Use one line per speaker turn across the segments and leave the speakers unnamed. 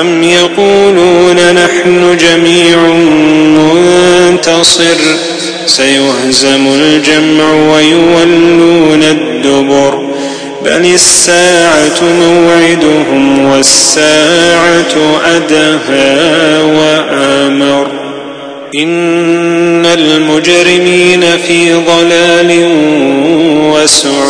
أم يقولون نحن جميع منتصر سيهزم الجمع ويولون الدبر بل الساعة موعدهم والساعة أدهى وآمر إن المجرمين في ضلال وسعر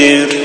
مليك مقتدر